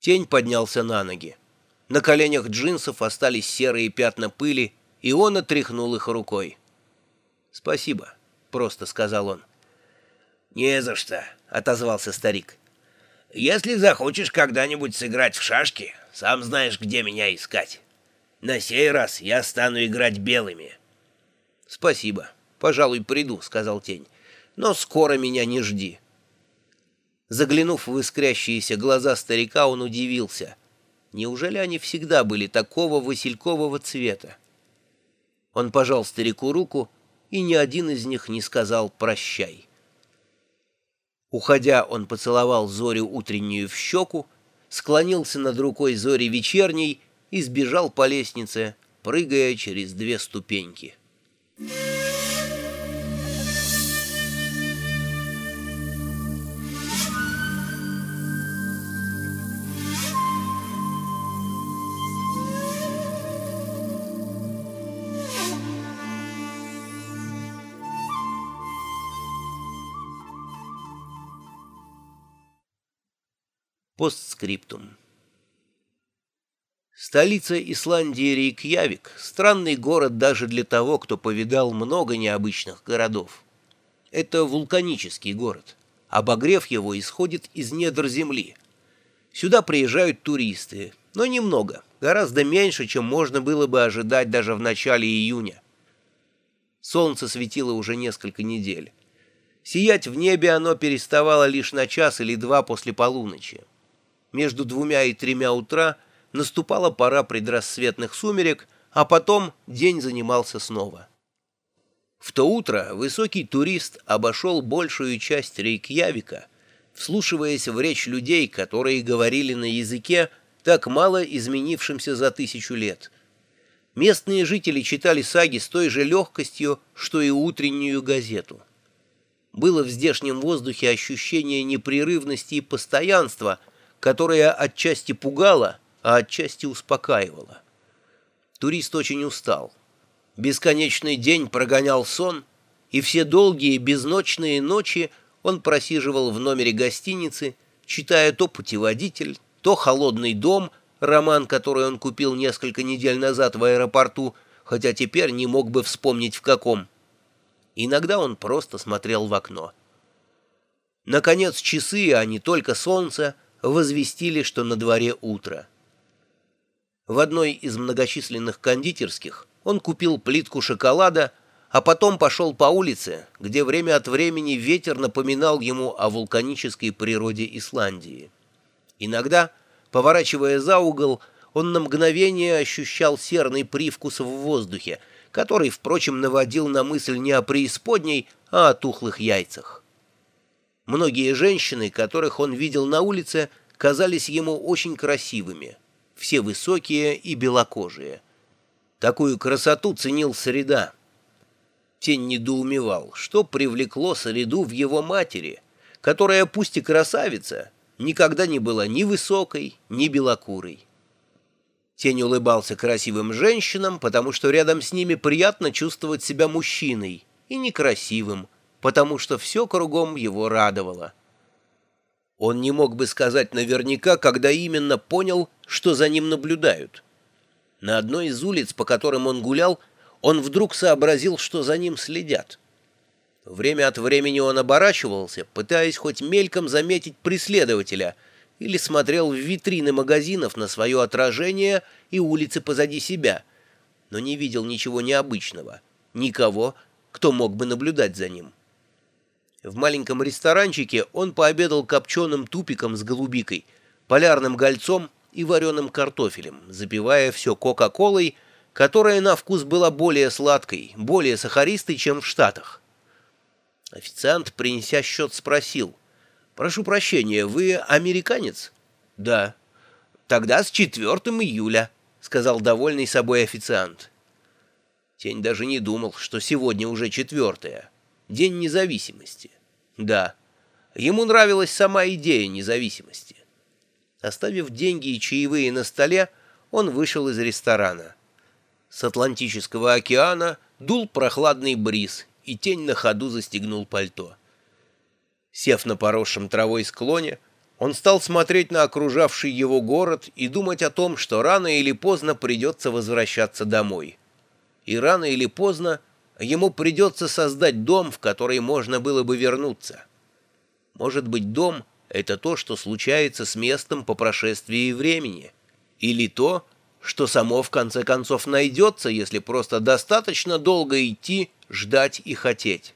Тень поднялся на ноги. На коленях джинсов остались серые пятна пыли, и он отряхнул их рукой. «Спасибо», — просто сказал он. «Не за что», — отозвался старик. «Если захочешь когда-нибудь сыграть в шашки, сам знаешь, где меня искать. На сей раз я стану играть белыми». «Спасибо. Пожалуй, приду», — сказал тень. «Но скоро меня не жди». Заглянув в искрящиеся глаза старика, он удивился. Неужели они всегда были такого василькового цвета? Он пожал старику руку, и ни один из них не сказал «прощай». Уходя, он поцеловал Зорю утреннюю в щеку, склонился над рукой Зори вечерней и сбежал по лестнице, прыгая через две ступеньки. Постскриптум. Столица Исландии Рейкьявик – странный город даже для того, кто повидал много необычных городов. Это вулканический город. Обогрев его исходит из недр земли. Сюда приезжают туристы, но немного, гораздо меньше, чем можно было бы ожидать даже в начале июня. Солнце светило уже несколько недель. Сиять в небе оно переставало лишь на час или два после полуночи. Между двумя и тремя утра наступала пора предрассветных сумерек, а потом день занимался снова. В то утро высокий турист обошел большую часть Рейкьявика, вслушиваясь в речь людей, которые говорили на языке, так мало изменившимся за тысячу лет. Местные жители читали саги с той же легкостью, что и утреннюю газету. Было в здешнем воздухе ощущение непрерывности и постоянства – которая отчасти пугала, а отчасти успокаивала. Турист очень устал. Бесконечный день прогонял сон, и все долгие безночные ночи он просиживал в номере гостиницы, читая то «Путеводитель», то «Холодный дом», роман, который он купил несколько недель назад в аэропорту, хотя теперь не мог бы вспомнить в каком. Иногда он просто смотрел в окно. Наконец часы, а не только солнце, возвестили, что на дворе утро. В одной из многочисленных кондитерских он купил плитку шоколада, а потом пошел по улице, где время от времени ветер напоминал ему о вулканической природе Исландии. Иногда, поворачивая за угол, он на мгновение ощущал серный привкус в воздухе, который, впрочем, наводил на мысль не о преисподней, а о тухлых яйцах. Многие женщины, которых он видел на улице, казались ему очень красивыми. Все высокие и белокожие. Такую красоту ценил Среда. Тень недоумевал, что привлекло Среду в его матери, которая, пусть и красавица, никогда не была ни высокой, ни белокурой. Тень улыбался красивым женщинам, потому что рядом с ними приятно чувствовать себя мужчиной, и некрасивым, потому что все кругом его радовало. Он не мог бы сказать наверняка, когда именно понял, что за ним наблюдают. На одной из улиц, по которым он гулял, он вдруг сообразил, что за ним следят. Время от времени он оборачивался, пытаясь хоть мельком заметить преследователя, или смотрел в витрины магазинов на свое отражение и улицы позади себя, но не видел ничего необычного, никого, кто мог бы наблюдать за ним. В маленьком ресторанчике он пообедал копченым тупиком с голубикой, полярным гольцом и вареным картофелем, запивая все кока-колой, которая на вкус была более сладкой, более сахаристой, чем в Штатах. Официант, принеся счет, спросил, «Прошу прощения, вы американец?» «Да». «Тогда с 4 июля», — сказал довольный собой официант. Тень даже не думал, что сегодня уже четвертое. День независимости. Да, ему нравилась сама идея независимости. Оставив деньги и чаевые на столе, он вышел из ресторана. С Атлантического океана дул прохладный бриз, и тень на ходу застегнул пальто. Сев на поросшем травой склоне, Он стал смотреть на окружавший его город и думать о том, что рано или поздно придется возвращаться домой. И рано или поздно ему придется создать дом, в который можно было бы вернуться. Может быть, дом — это то, что случается с местом по прошествии времени, или то, что само в конце концов найдется, если просто достаточно долго идти, ждать и хотеть.